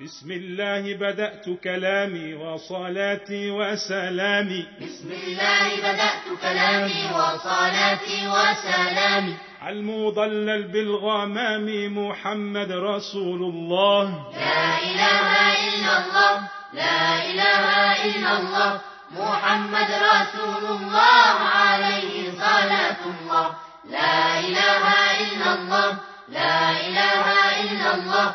بسم الله بدأت كلامي وصلاتي وسلامي. بسم الله بدأت كلامي وصلاتي وسلامي. المضلل بالغمام محمد رسول الله. لا إله إلا الله لا إله إلا الله محمد رسول الله عليه صلاة الله. لا إله إلا الله لا إله إلا الله